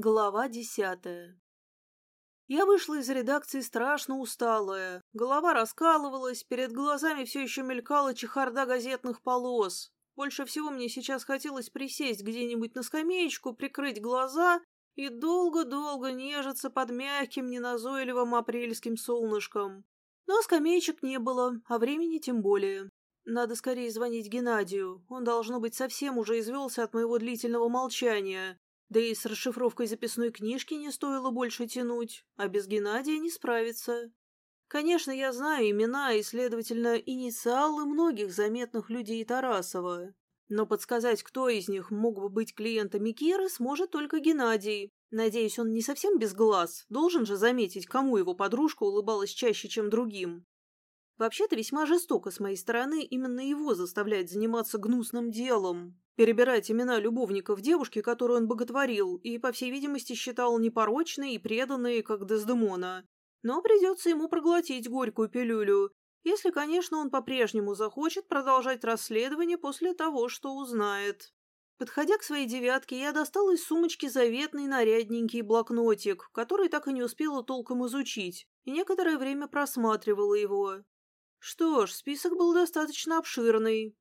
Глава десятая Я вышла из редакции страшно усталая. Голова раскалывалась, перед глазами все еще мелькала чехарда газетных полос. Больше всего мне сейчас хотелось присесть где-нибудь на скамеечку, прикрыть глаза и долго-долго нежиться под мягким, неназойливым апрельским солнышком. Но скамеечек не было, а времени тем более. Надо скорее звонить Геннадию. Он, должно быть, совсем уже извелся от моего длительного молчания. Да и с расшифровкой записной книжки не стоило больше тянуть, а без Геннадия не справиться. Конечно, я знаю имена и, следовательно, инициалы многих заметных людей Тарасова. Но подсказать, кто из них мог бы быть клиентами Киры, сможет только Геннадий. Надеюсь, он не совсем без глаз. Должен же заметить, кому его подружка улыбалась чаще, чем другим. Вообще-то весьма жестоко с моей стороны именно его заставлять заниматься гнусным делом, перебирать имена любовников девушки, которую он боготворил, и, по всей видимости, считал непорочной и преданной, как Дездемона. Но придется ему проглотить горькую пилюлю, если, конечно, он по-прежнему захочет продолжать расследование после того, что узнает. Подходя к своей девятке, я достала из сумочки заветный нарядненький блокнотик, который так и не успела толком изучить, и некоторое время просматривала его. Что ж, список был достаточно обширный.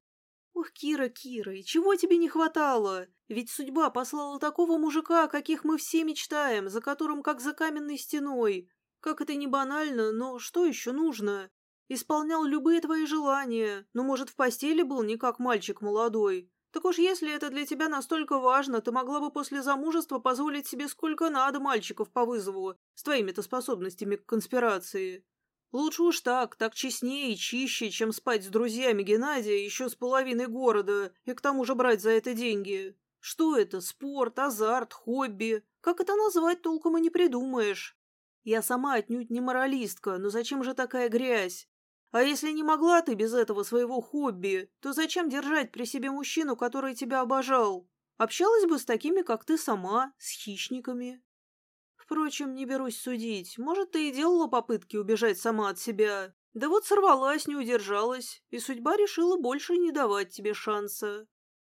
Ух, Кира, Кира, и чего тебе не хватало? Ведь судьба послала такого мужика, каких мы все мечтаем, за которым как за каменной стеной. Как это не банально, но что еще нужно? Исполнял любые твои желания, но, может, в постели был не как мальчик молодой. Так уж если это для тебя настолько важно, ты могла бы после замужества позволить себе сколько надо мальчиков по вызову с твоими-то способностями к конспирации. Лучше уж так, так честнее и чище, чем спать с друзьями Геннадия еще с половиной города и к тому же брать за это деньги. Что это? Спорт, азарт, хобби? Как это назвать, толком и не придумаешь. Я сама отнюдь не моралистка, но зачем же такая грязь? А если не могла ты без этого своего хобби, то зачем держать при себе мужчину, который тебя обожал? Общалась бы с такими, как ты сама, с хищниками. Впрочем, не берусь судить. Может, ты и делала попытки убежать сама от себя. Да вот сорвалась, не удержалась, и судьба решила больше не давать тебе шанса.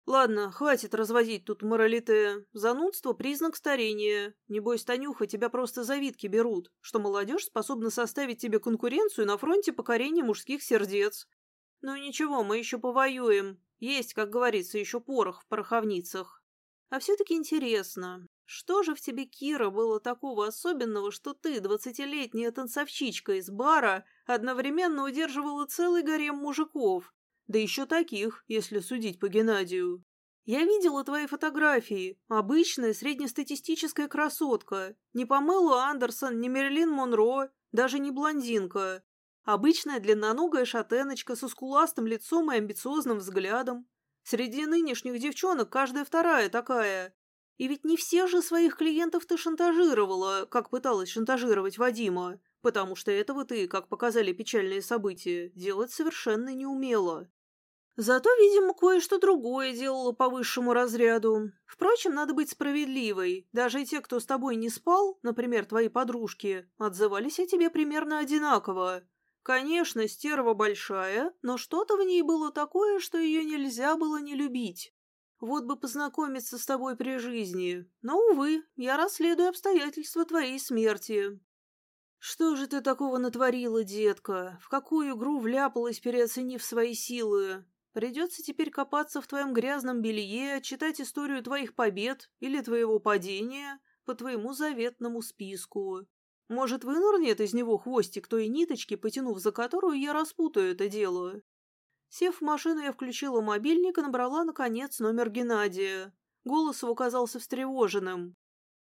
Ладно, хватит разводить тут моралите. Занудство — признак старения. Небось, Танюха, тебя просто завидки берут, что молодежь способна составить тебе конкуренцию на фронте покорения мужских сердец. Ну ничего, мы еще повоюем. Есть, как говорится, еще порох в пороховницах. А все-таки интересно, что же в тебе, Кира, было такого особенного, что ты, двадцатилетняя танцовщичка из бара, одновременно удерживала целый гарем мужиков? Да еще таких, если судить по Геннадию. Я видела твои фотографии. Обычная среднестатистическая красотка. Не Памела Андерсон, не Мерлин Монро, даже не блондинка. Обычная длинноногая шатеночка со скуластым лицом и амбициозным взглядом. Среди нынешних девчонок каждая вторая такая. И ведь не всех же своих клиентов ты шантажировала, как пыталась шантажировать Вадима, потому что этого ты, как показали печальные события, делать совершенно не умела. Зато, видимо, кое-что другое делала по высшему разряду. Впрочем, надо быть справедливой. Даже те, кто с тобой не спал, например, твои подружки, отзывались о тебе примерно одинаково. Конечно, стерва большая, но что-то в ней было такое, что ее нельзя было не любить. Вот бы познакомиться с тобой при жизни. Но, увы, я расследую обстоятельства твоей смерти. Что же ты такого натворила, детка? В какую игру вляпалась, переоценив свои силы? Придется теперь копаться в твоем грязном белье, читать историю твоих побед или твоего падения по твоему заветному списку. Может, вынырнет из него хвостик той ниточки, потянув за которую я распутаю это дело? Сев в машину, я включила мобильник и набрала, наконец, номер Геннадия. Голос его казался встревоженным.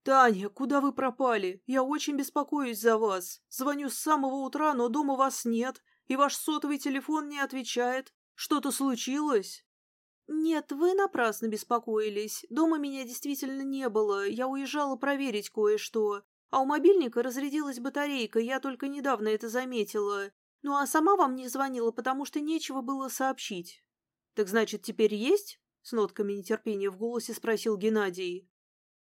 «Таня, куда вы пропали? Я очень беспокоюсь за вас. Звоню с самого утра, но дома вас нет, и ваш сотовый телефон не отвечает. Что-то случилось?» «Нет, вы напрасно беспокоились. Дома меня действительно не было. Я уезжала проверить кое-что. А у мобильника разрядилась батарейка, я только недавно это заметила. Ну а сама вам не звонила, потому что нечего было сообщить. Так значит, теперь есть? С нотками нетерпения в голосе спросил Геннадий.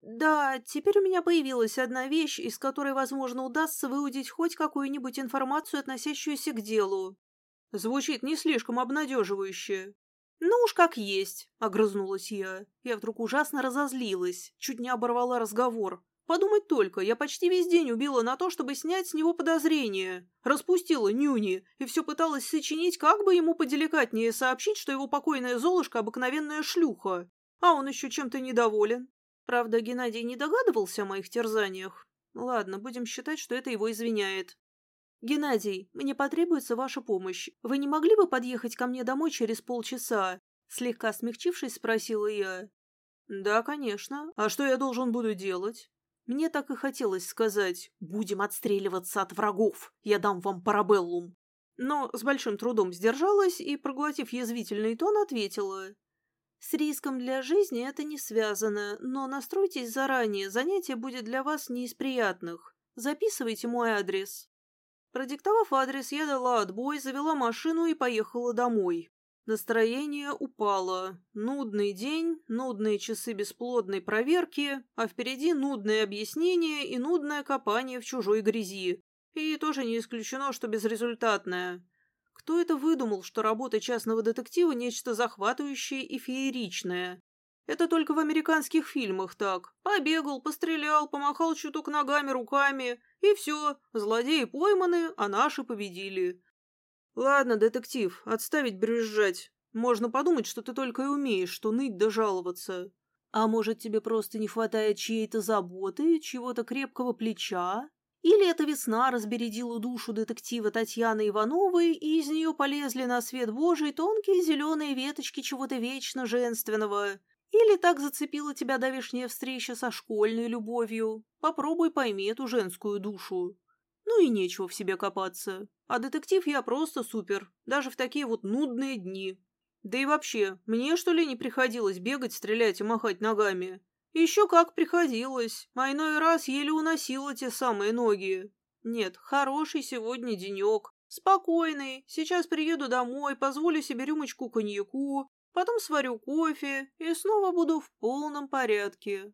Да, теперь у меня появилась одна вещь, из которой, возможно, удастся выудить хоть какую-нибудь информацию, относящуюся к делу. Звучит не слишком обнадеживающе. «Ну уж как есть», — огрызнулась я. Я вдруг ужасно разозлилась, чуть не оборвала разговор. Подумать только, я почти весь день убила на то, чтобы снять с него подозрения. Распустила нюни и все пыталась сочинить, как бы ему поделикатнее сообщить, что его покойная Золушка — обыкновенная шлюха. А он еще чем-то недоволен. Правда, Геннадий не догадывался о моих терзаниях. Ладно, будем считать, что это его извиняет. «Геннадий, мне потребуется ваша помощь. Вы не могли бы подъехать ко мне домой через полчаса?» Слегка смягчившись, спросила я. «Да, конечно. А что я должен буду делать?» Мне так и хотелось сказать «Будем отстреливаться от врагов. Я дам вам парабеллум». Но с большим трудом сдержалась и, проглотив язвительный тон, ответила. «С риском для жизни это не связано, но настройтесь заранее, занятие будет для вас не из приятных. Записывайте мой адрес». Продиктовав адрес, я дала отбой, завела машину и поехала домой. Настроение упало. Нудный день, нудные часы бесплодной проверки, а впереди нудное объяснение и нудное копание в чужой грязи. И тоже не исключено, что безрезультатное. Кто это выдумал, что работа частного детектива – нечто захватывающее и фееричное? Это только в американских фильмах так. Побегал, пострелял, помахал чуток ногами, руками, и все, злодеи пойманы, а наши победили. Ладно, детектив, отставить брюзжать. Можно подумать, что ты только и умеешь, что ныть да жаловаться. А может, тебе просто не хватает чьей-то заботы, чего-то крепкого плеча? Или эта весна разбередила душу детектива Татьяны Ивановой, и из нее полезли на свет Божий тонкие зеленые веточки чего-то вечно женственного? Или так зацепила тебя давешняя встреча со школьной любовью? Попробуй пойми эту женскую душу. Ну и нечего в себе копаться. А детектив я просто супер, даже в такие вот нудные дни. Да и вообще, мне что ли не приходилось бегать, стрелять и махать ногами? Еще как приходилось, а иной раз еле уносила те самые ноги. Нет, хороший сегодня денек. Спокойный, сейчас приеду домой, позволю себе рюмочку коньяку, Потом сварю кофе и снова буду в полном порядке.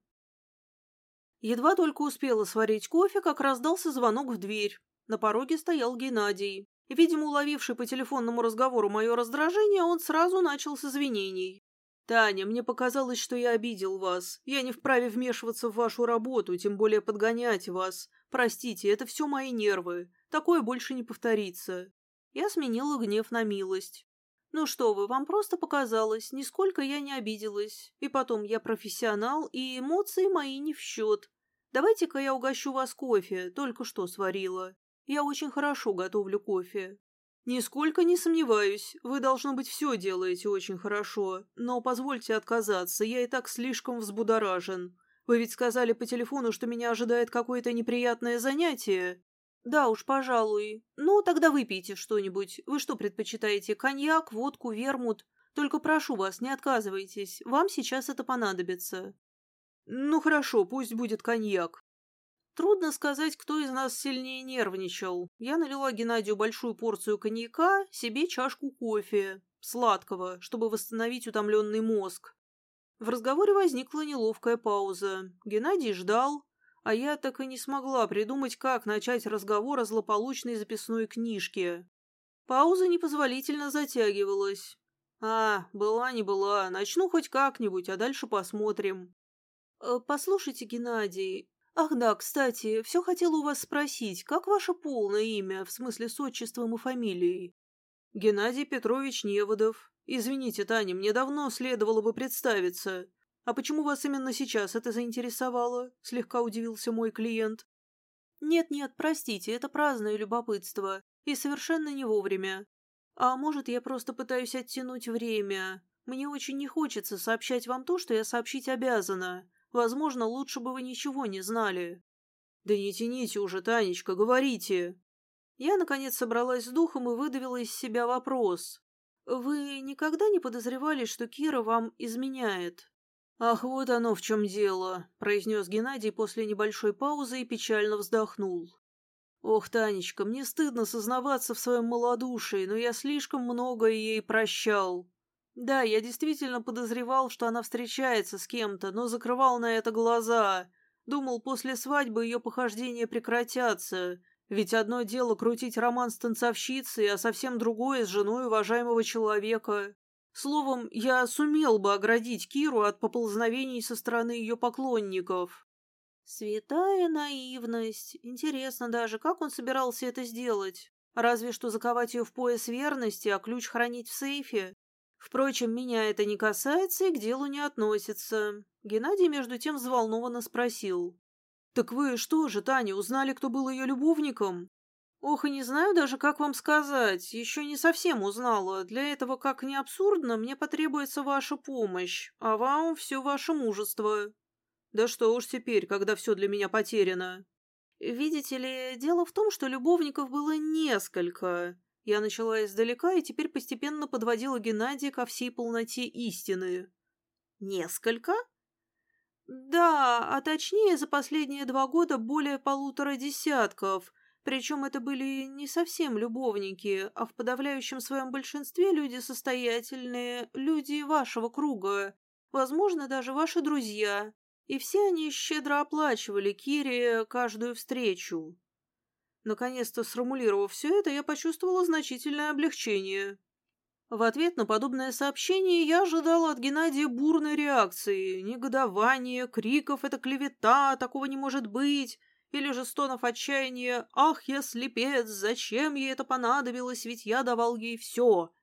Едва только успела сварить кофе, как раздался звонок в дверь. На пороге стоял Геннадий. Видимо, уловивший по телефонному разговору мое раздражение, он сразу начал с извинений. «Таня, мне показалось, что я обидел вас. Я не вправе вмешиваться в вашу работу, тем более подгонять вас. Простите, это все мои нервы. Такое больше не повторится». Я сменила гнев на милость. «Ну что вы, вам просто показалось, нисколько я не обиделась. И потом, я профессионал, и эмоции мои не в счет. Давайте-ка я угощу вас кофе, только что сварила. Я очень хорошо готовлю кофе». «Нисколько не сомневаюсь, вы, должно быть, все делаете очень хорошо, но позвольте отказаться, я и так слишком взбудоражен. Вы ведь сказали по телефону, что меня ожидает какое-то неприятное занятие?» «Да уж, пожалуй. Ну, тогда выпейте что-нибудь. Вы что предпочитаете, коньяк, водку, вермут? Только прошу вас, не отказывайтесь. Вам сейчас это понадобится». «Ну хорошо, пусть будет коньяк». Трудно сказать, кто из нас сильнее нервничал. Я налила Геннадию большую порцию коньяка, себе чашку кофе, сладкого, чтобы восстановить утомленный мозг. В разговоре возникла неловкая пауза. Геннадий ждал, а я так и не смогла придумать, как начать разговор о злополучной записной книжке. Пауза непозволительно затягивалась. А, была не была, начну хоть как-нибудь, а дальше посмотрим. Э, послушайте, Геннадий. Ах да, кстати, все хотела у вас спросить, как ваше полное имя, в смысле с отчеством и фамилией? Геннадий Петрович Неводов. Извините, Таня, мне давно следовало бы представиться. «А почему вас именно сейчас это заинтересовало?» – слегка удивился мой клиент. «Нет-нет, простите, это праздное любопытство. И совершенно не вовремя. А может, я просто пытаюсь оттянуть время. Мне очень не хочется сообщать вам то, что я сообщить обязана. Возможно, лучше бы вы ничего не знали». «Да не тяните уже, Танечка, говорите!» Я, наконец, собралась с духом и выдавила из себя вопрос. «Вы никогда не подозревали, что Кира вам изменяет?» «Ах, вот оно в чем дело», — произнес Геннадий после небольшой паузы и печально вздохнул. «Ох, Танечка, мне стыдно сознаваться в своем малодушии, но я слишком многое ей прощал. Да, я действительно подозревал, что она встречается с кем-то, но закрывал на это глаза. Думал, после свадьбы ее похождения прекратятся, ведь одно дело крутить роман с танцовщицей, а совсем другое с женой уважаемого человека. Словом, я сумел бы оградить Киру от поползновений со стороны ее поклонников. Святая наивность. Интересно даже, как он собирался это сделать? Разве что заковать ее в пояс верности, а ключ хранить в сейфе? Впрочем, меня это не касается и к делу не относится. Геннадий, между тем, взволнованно спросил. «Так вы что же, Таня, узнали, кто был ее любовником?» «Ох, и не знаю даже, как вам сказать. Еще не совсем узнала. Для этого, как ни абсурдно, мне потребуется ваша помощь, а вам все ваше мужество». «Да что уж теперь, когда все для меня потеряно?» «Видите ли, дело в том, что любовников было несколько. Я начала издалека и теперь постепенно подводила Геннадия ко всей полноте истины». «Несколько?» «Да, а точнее, за последние два года более полутора десятков». Причем это были не совсем любовники, а в подавляющем своем большинстве люди состоятельные, люди вашего круга, возможно, даже ваши друзья. И все они щедро оплачивали Кире каждую встречу. Наконец-то, сформулировав все это, я почувствовала значительное облегчение. В ответ на подобное сообщение я ожидала от Геннадия бурной реакции, негодования, криков «это клевета, такого не может быть!» Или же стонов отчаяния «Ах, я слепец, зачем ей это понадобилось, ведь я давал ей все».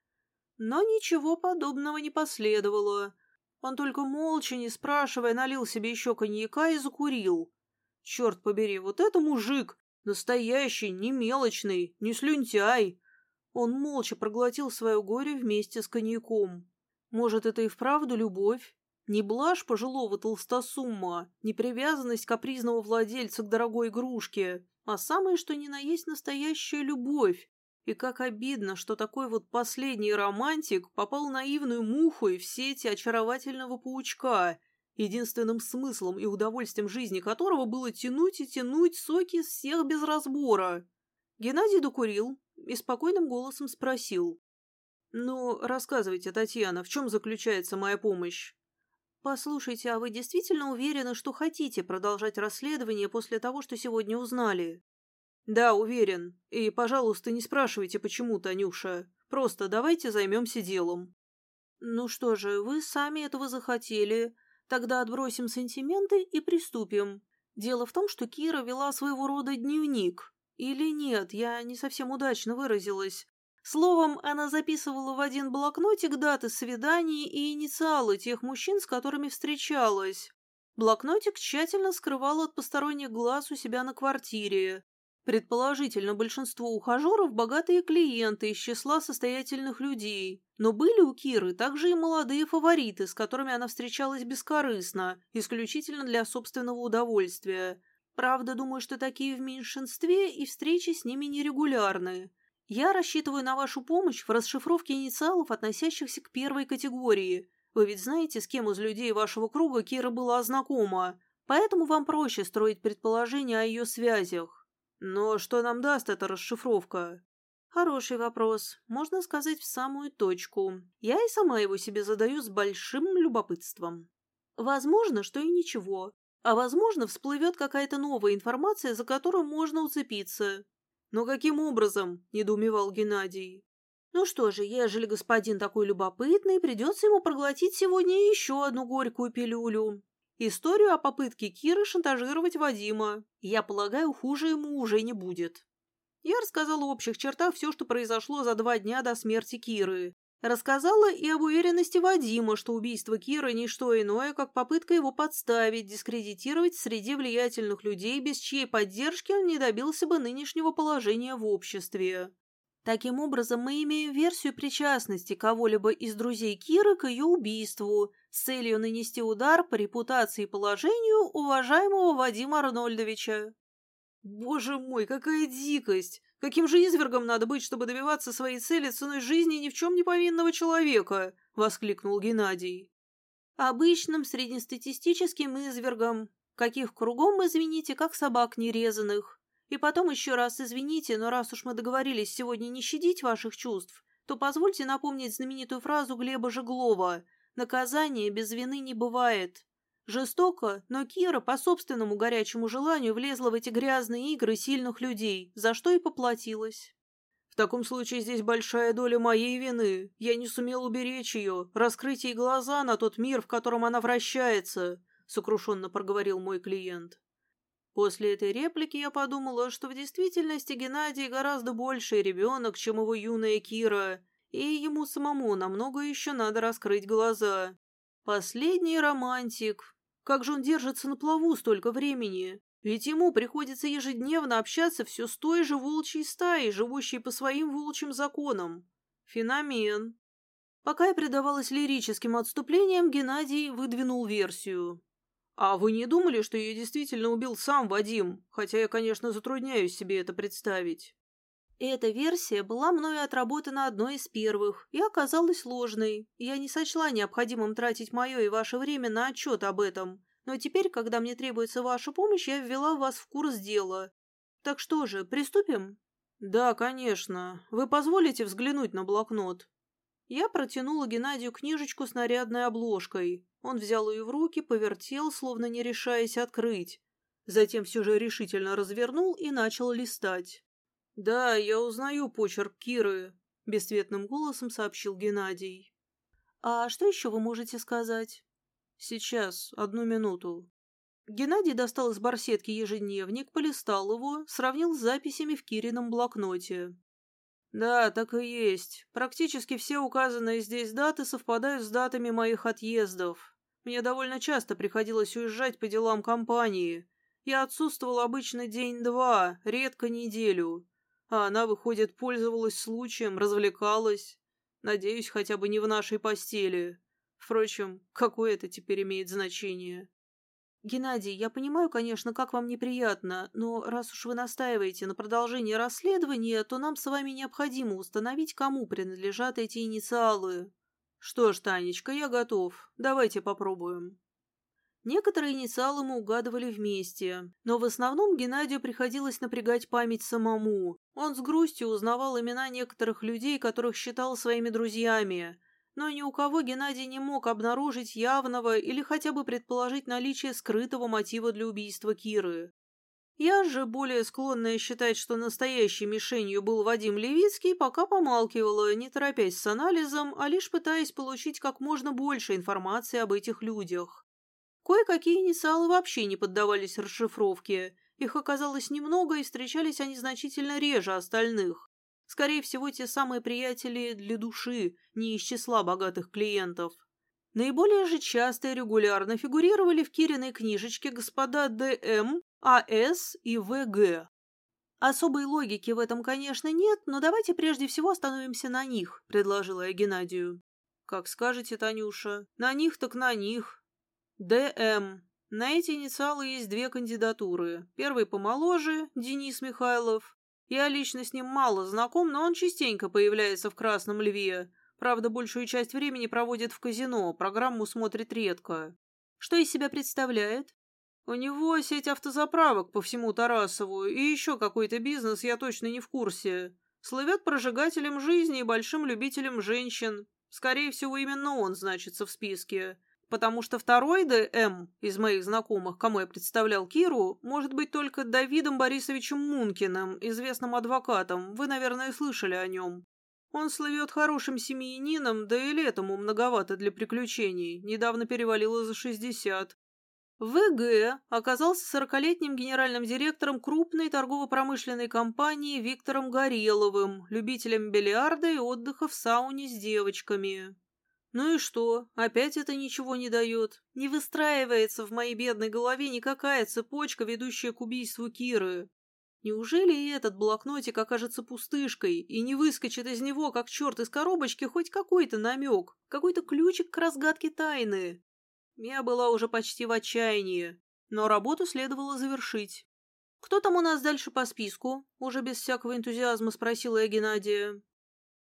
Но ничего подобного не последовало. Он только молча, не спрашивая, налил себе еще коньяка и закурил. Черт побери, вот это мужик! Настоящий, не мелочный, не слюнтяй. Он молча проглотил свое горе вместе с коньяком. Может, это и вправду любовь? Не блажь пожилого толстосума, не привязанность капризного владельца к дорогой игрушке, а самое что ни на есть настоящая любовь. И как обидно, что такой вот последний романтик попал наивную мухой в сети очаровательного паучка, единственным смыслом и удовольствием жизни которого было тянуть и тянуть соки с всех без разбора. Геннадий докурил и спокойным голосом спросил. «Ну, рассказывайте, Татьяна, в чем заключается моя помощь?» «Послушайте, а вы действительно уверены, что хотите продолжать расследование после того, что сегодня узнали?» «Да, уверен. И, пожалуйста, не спрашивайте, почему, Танюша. Просто давайте займемся делом». «Ну что же, вы сами этого захотели. Тогда отбросим сантименты и приступим. Дело в том, что Кира вела своего рода дневник. Или нет, я не совсем удачно выразилась. Словом, она записывала в один блокнотик даты свиданий и инициалы тех мужчин, с которыми встречалась. Блокнотик тщательно скрывал от посторонних глаз у себя на квартире. Предположительно, большинство ухажеров – богатые клиенты из числа состоятельных людей. Но были у Киры также и молодые фавориты, с которыми она встречалась бескорыстно, исключительно для собственного удовольствия. Правда, думаю, что такие в меньшинстве и встречи с ними нерегулярные. Я рассчитываю на вашу помощь в расшифровке инициалов, относящихся к первой категории. Вы ведь знаете, с кем из людей вашего круга Кира была знакома, поэтому вам проще строить предположения о ее связях. Но что нам даст эта расшифровка? Хороший вопрос. Можно сказать, в самую точку. Я и сама его себе задаю с большим любопытством. Возможно, что и ничего. А возможно, всплывет какая-то новая информация, за которую можно уцепиться. «Но каким образом?» – недоумевал Геннадий. «Ну что же, ежели господин такой любопытный, придется ему проглотить сегодня еще одну горькую пилюлю. Историю о попытке Киры шантажировать Вадима. Я полагаю, хуже ему уже не будет». Я рассказала в общих чертах все, что произошло за два дня до смерти Киры. Рассказала и об уверенности Вадима, что убийство Кира – не что иное, как попытка его подставить, дискредитировать среди влиятельных людей, без чьей поддержки он не добился бы нынешнего положения в обществе. Таким образом, мы имеем версию причастности кого-либо из друзей Киры к ее убийству с целью нанести удар по репутации и положению уважаемого Вадима Арнольдовича. Боже мой, какая дикость! Каким же извергом надо быть, чтобы добиваться своей цели ценой жизни ни в чем не повинного человека? Воскликнул Геннадий. Обычным среднестатистическим извергом. Каких кругом, извините, как собак нерезанных. И потом еще раз извините, но раз уж мы договорились сегодня не щадить ваших чувств, то позвольте напомнить знаменитую фразу Глеба Жеглова «Наказание без вины не бывает». Жестоко, но Кира по собственному горячему желанию влезла в эти грязные игры сильных людей, за что и поплатилась. В таком случае здесь большая доля моей вины. Я не сумел уберечь ее, раскрыть ей глаза на тот мир, в котором она вращается», — сокрушенно проговорил мой клиент. После этой реплики я подумала, что в действительности Геннадий гораздо больший ребенок, чем его юная Кира, и ему самому намного еще надо раскрыть глаза. Последний романтик. Как же он держится на плаву столько времени? Ведь ему приходится ежедневно общаться все с той же волчьей стаей, живущей по своим волчьим законам. Феномен. Пока я предавалась лирическим отступлениям, Геннадий выдвинул версию. «А вы не думали, что ее действительно убил сам Вадим? Хотя я, конечно, затрудняюсь себе это представить». Эта версия была мною отработана одной из первых и оказалась ложной. Я не сочла необходимым тратить мое и ваше время на отчет об этом, но теперь, когда мне требуется ваша помощь, я ввела вас в курс дела. Так что же, приступим? Да, конечно. Вы позволите взглянуть на блокнот? Я протянула Геннадию книжечку с нарядной обложкой. Он взял ее в руки, повертел, словно не решаясь открыть. Затем все же решительно развернул и начал листать. «Да, я узнаю почерк Киры», — бесцветным голосом сообщил Геннадий. «А что еще вы можете сказать?» «Сейчас, одну минуту». Геннадий достал из барсетки ежедневник, полистал его, сравнил с записями в Кирином блокноте. «Да, так и есть. Практически все указанные здесь даты совпадают с датами моих отъездов. Мне довольно часто приходилось уезжать по делам компании. Я отсутствовал обычно день-два, редко неделю. А она, выходит, пользовалась случаем, развлекалась. Надеюсь, хотя бы не в нашей постели. Впрочем, какое это теперь имеет значение? Геннадий, я понимаю, конечно, как вам неприятно, но раз уж вы настаиваете на продолжении расследования, то нам с вами необходимо установить, кому принадлежат эти инициалы. Что ж, Танечка, я готов. Давайте попробуем. Некоторые инициалы мы угадывали вместе, но в основном Геннадию приходилось напрягать память самому. Он с грустью узнавал имена некоторых людей, которых считал своими друзьями, но ни у кого Геннадий не мог обнаружить явного или хотя бы предположить наличие скрытого мотива для убийства Киры. Я же, более склонная считать, что настоящей мишенью был Вадим Левицкий, пока помалкивала, не торопясь с анализом, а лишь пытаясь получить как можно больше информации об этих людях. Кое-какие инициалы вообще не поддавались расшифровке. Их оказалось немного, и встречались они значительно реже остальных. Скорее всего, те самые приятели для души, не из числа богатых клиентов. Наиболее же часто и регулярно фигурировали в Кириной книжечке господа Д.М., А.С. и В.Г. Особой логики в этом, конечно, нет, но давайте прежде всего остановимся на них, предложила я Геннадию. Как скажете, Танюша. На них так на них. Д.М. На эти инициалы есть две кандидатуры. Первый помоложе, Денис Михайлов, я лично с ним мало знаком, но он частенько появляется в «Красном льве». Правда, большую часть времени проводит в казино, программу смотрит редко. Что из себя представляет? У него сеть автозаправок по всему Тарасову, и еще какой-то бизнес, я точно не в курсе. Слывет прожигателем жизни и большим любителем женщин. Скорее всего, именно он значится в списке потому что второй ДМ из моих знакомых, кому я представлял Киру, может быть только Давидом Борисовичем Мункиным, известным адвокатом, вы, наверное, слышали о нем. Он слывет хорошим семьянином, да и летом многовато для приключений, недавно перевалило за шестьдесят. ВГ оказался сорокалетним генеральным директором крупной торгово-промышленной компании Виктором Гореловым, любителем бильярда и отдыха в сауне с девочками. Ну и что? Опять это ничего не дает. Не выстраивается в моей бедной голове никакая цепочка, ведущая к убийству Киры. Неужели и этот блокнотик окажется пустышкой и не выскочит из него, как черт из коробочки, хоть какой-то намек, какой-то ключик к разгадке тайны? Я была уже почти в отчаянии, но работу следовало завершить. «Кто там у нас дальше по списку?» — уже без всякого энтузиазма спросила я Геннадия.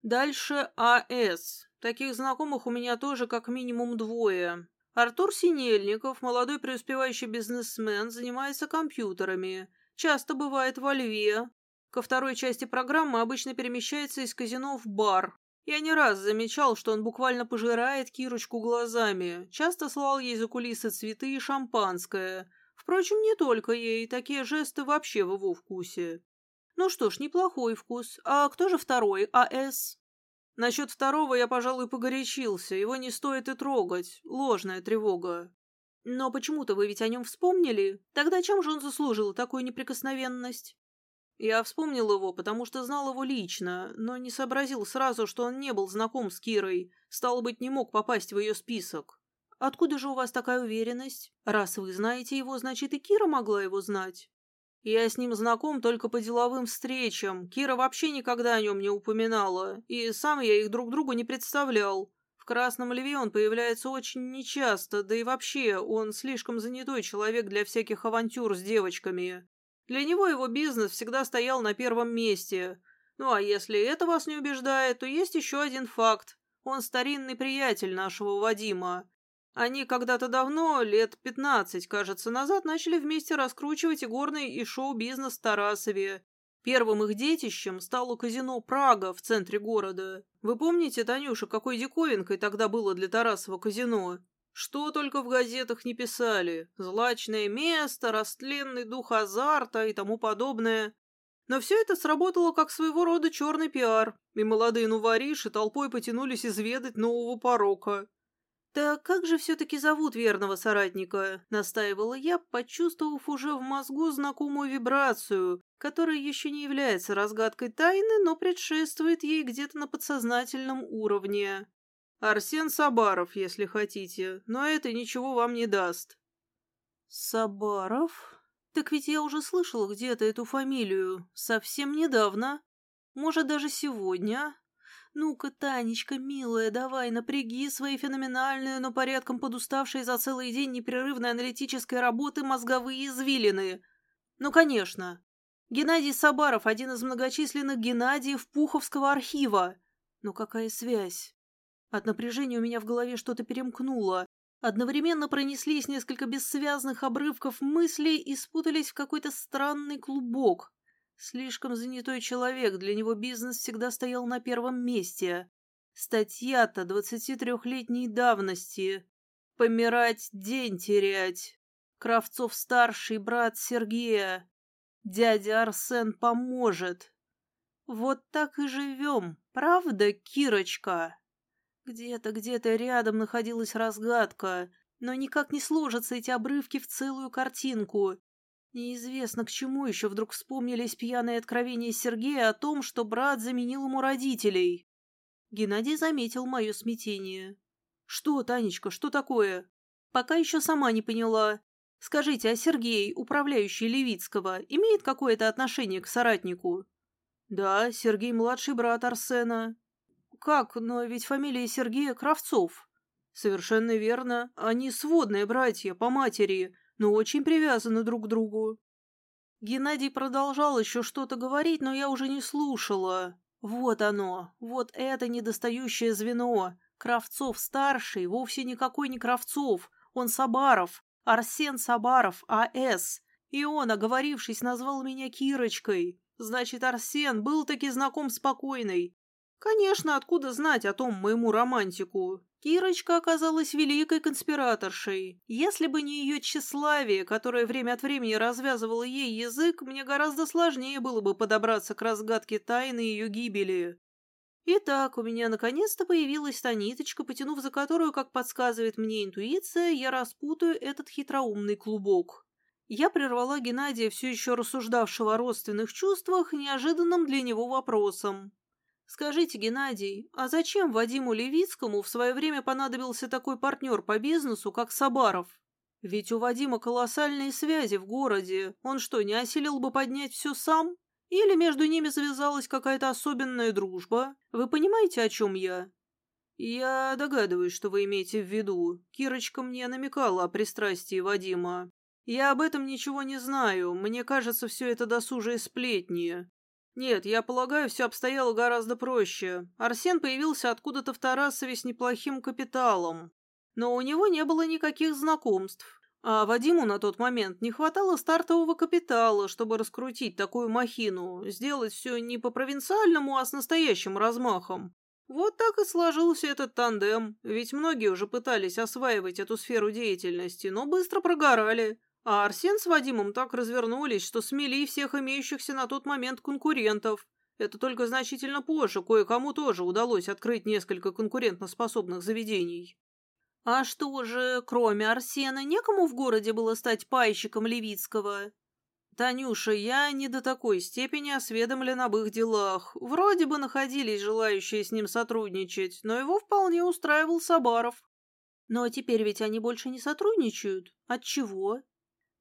«Дальше А.С. Таких знакомых у меня тоже как минимум двое. Артур Синельников, молодой преуспевающий бизнесмен, занимается компьютерами. Часто бывает во Льве. Ко второй части программы обычно перемещается из казино в бар. Я не раз замечал, что он буквально пожирает Кирочку глазами. Часто слал ей за кулисы цветы и шампанское. Впрочем, не только ей, такие жесты вообще в его вкусе. Ну что ж, неплохой вкус. А кто же второй, А.С.? Насчет второго я, пожалуй, погорячился. Его не стоит и трогать. Ложная тревога. Но почему-то вы ведь о нем вспомнили. Тогда чем же он заслужил такую неприкосновенность? Я вспомнил его, потому что знал его лично, но не сообразил сразу, что он не был знаком с Кирой, стало быть, не мог попасть в ее список. Откуда же у вас такая уверенность? Раз вы знаете его, значит и Кира могла его знать. Я с ним знаком только по деловым встречам. Кира вообще никогда о нем не упоминала, и сам я их друг другу не представлял. В «Красном льве» он появляется очень нечасто, да и вообще он слишком занятой человек для всяких авантюр с девочками. Для него его бизнес всегда стоял на первом месте. Ну а если это вас не убеждает, то есть еще один факт. Он старинный приятель нашего Вадима. Они когда-то давно, лет пятнадцать, кажется, назад, начали вместе раскручивать игорный и шоу-бизнес в Тарасове. Первым их детищем стало казино «Прага» в центре города. Вы помните, Танюша, какой диковинкой тогда было для Тарасова казино? Что только в газетах не писали. Злачное место, растленный дух азарта и тому подобное. Но все это сработало как своего рода черный пиар, и молодые нувориши толпой потянулись изведать нового порока. «Так как же все-таки зовут верного соратника?» — настаивала я, почувствовав уже в мозгу знакомую вибрацию, которая еще не является разгадкой тайны, но предшествует ей где-то на подсознательном уровне. «Арсен Сабаров, если хотите, но это ничего вам не даст». «Сабаров? Так ведь я уже слышала где-то эту фамилию, совсем недавно. Может, даже сегодня, «Ну-ка, Танечка, милая, давай, напряги свои феноменальные, но порядком подуставшие за целый день непрерывной аналитической работы мозговые извилины». «Ну, конечно. Геннадий Сабаров – один из многочисленных Геннадиев Пуховского архива. Но какая связь? От напряжения у меня в голове что-то перемкнуло. Одновременно пронеслись несколько бессвязных обрывков мыслей и спутались в какой-то странный клубок. Слишком занятой человек, для него бизнес всегда стоял на первом месте. Статья-то двадцати трехлетней давности. Помирать, день терять. Кравцов-старший, брат Сергея. Дядя Арсен поможет. Вот так и живем, правда, Кирочка? Где-то, где-то рядом находилась разгадка, но никак не сложатся эти обрывки в целую картинку. Неизвестно, к чему еще вдруг вспомнились пьяные откровения Сергея о том, что брат заменил ему родителей. Геннадий заметил мое смятение. «Что, Танечка, что такое?» «Пока еще сама не поняла. Скажите, а Сергей, управляющий Левицкого, имеет какое-то отношение к соратнику?» «Да, Сергей младший брат Арсена». «Как? Но ведь фамилия Сергея Кравцов». «Совершенно верно. Они сводные братья по матери, но очень привязаны друг к другу. Геннадий продолжал еще что-то говорить, но я уже не слушала. Вот оно, вот это недостающее звено. Кравцов-старший вовсе никакой не Кравцов, он Сабаров, Арсен Сабаров, А.С. И он, оговорившись, назвал меня Кирочкой. Значит, Арсен был таки знаком с покойной. Конечно, откуда знать о том моему романтику? Кирочка оказалась великой конспираторшей. Если бы не ее тщеславие, которое время от времени развязывало ей язык, мне гораздо сложнее было бы подобраться к разгадке тайны ее гибели. Итак, у меня наконец-то появилась та ниточка, потянув за которую, как подсказывает мне интуиция, я распутаю этот хитроумный клубок. Я прервала Геннадия, все еще рассуждавшего о родственных чувствах, неожиданным для него вопросом. Скажите, Геннадий, а зачем Вадиму Левицкому в свое время понадобился такой партнер по бизнесу, как Сабаров? Ведь у Вадима колоссальные связи в городе. Он что, не осилил бы поднять все сам? Или между ними завязалась какая-то особенная дружба? Вы понимаете, о чем я? Я догадываюсь, что вы имеете в виду. Кирочка мне намекала о пристрастии Вадима. Я об этом ничего не знаю. Мне кажется, все это досужие сплетни. Нет, я полагаю, все обстояло гораздо проще. Арсен появился откуда-то в Тарасове с неплохим капиталом. Но у него не было никаких знакомств. А Вадиму на тот момент не хватало стартового капитала, чтобы раскрутить такую махину, сделать все не по-провинциальному, а с настоящим размахом. Вот так и сложился этот тандем, ведь многие уже пытались осваивать эту сферу деятельности, но быстро прогорали. А Арсен с Вадимом так развернулись, что смели всех имеющихся на тот момент конкурентов. Это только значительно позже кое-кому тоже удалось открыть несколько конкурентоспособных заведений. А что же, кроме Арсена, некому в городе было стать пайщиком Левицкого? Танюша, я не до такой степени осведомлен об их делах. Вроде бы находились желающие с ним сотрудничать, но его вполне устраивал Сабаров. Но теперь ведь они больше не сотрудничают. От чего?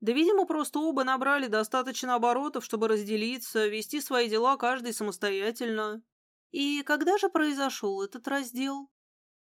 Да, видимо, просто оба набрали достаточно оборотов, чтобы разделиться, вести свои дела каждый самостоятельно. И когда же произошел этот раздел?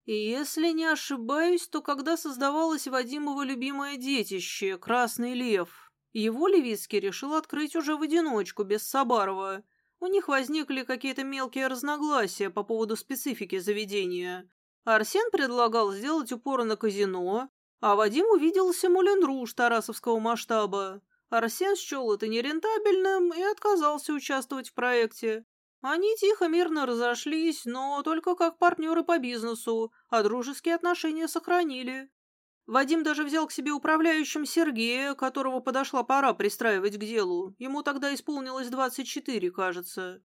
И если не ошибаюсь, то когда создавалось Вадимово любимое детище, Красный Лев, его Левицкий решил открыть уже в одиночку, без Сабарова. У них возникли какие-то мелкие разногласия по поводу специфики заведения. Арсен предлагал сделать упор на казино, а Вадим увиделся Мулен тарасовского масштаба. Арсен счел это нерентабельным и отказался участвовать в проекте. Они тихо, мирно разошлись, но только как партнеры по бизнесу, а дружеские отношения сохранили. Вадим даже взял к себе управляющим Сергея, которого подошла пора пристраивать к делу. Ему тогда исполнилось 24, кажется.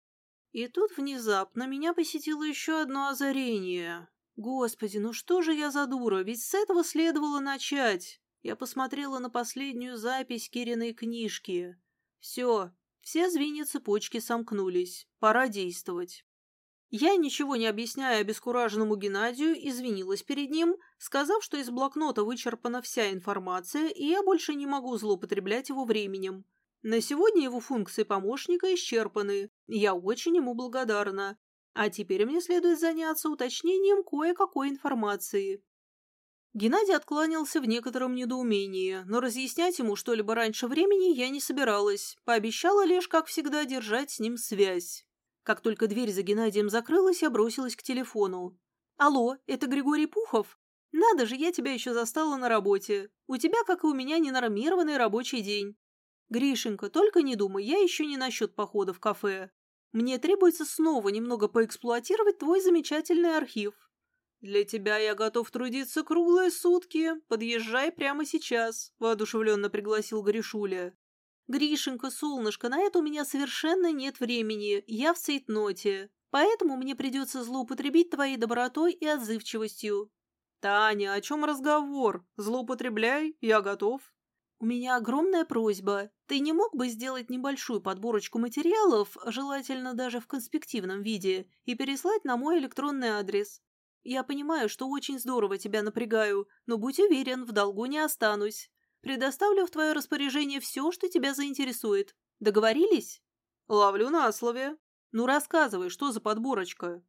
И тут внезапно меня посетило еще одно озарение. Господи, ну что же я за дура, ведь с этого следовало начать. Я посмотрела на последнюю запись Кириной книжки. Все, все звенья цепочки сомкнулись. Пора действовать. Я, ничего не объясняя обескураженному Геннадию, извинилась перед ним, сказав, что из блокнота вычерпана вся информация, и я больше не могу злоупотреблять его временем. На сегодня его функции помощника исчерпаны. Я очень ему благодарна. А теперь мне следует заняться уточнением кое-какой информации. Геннадий откланялся в некотором недоумении, но разъяснять ему что-либо раньше времени я не собиралась, пообещала лишь, как всегда, держать с ним связь. Как только дверь за Геннадием закрылась, я бросилась к телефону. «Алло, это Григорий Пухов? Надо же, я тебя еще застала на работе. У тебя, как и у меня, ненормированный рабочий день. Гришенька, только не думай, я еще не насчет похода в кафе. Мне требуется снова немного поэксплуатировать твой замечательный архив. Для тебя я готов трудиться круглые сутки. Подъезжай прямо сейчас, воодушевленно пригласил Гришуля. Гришенька, солнышко, на это у меня совершенно нет времени. Я в цейтноте. Поэтому мне придется злоупотребить твоей добротой и отзывчивостью. Таня, о чем разговор? Злоупотребляй, я готов. «У меня огромная просьба. Ты не мог бы сделать небольшую подборочку материалов, желательно даже в конспективном виде, и переслать на мой электронный адрес? Я понимаю, что очень здорово тебя напрягаю, но будь уверен, в долгу не останусь. Предоставлю в твое распоряжение все, что тебя заинтересует. Договорились?» «Ловлю на слове. Ну, рассказывай, что за подборочка?»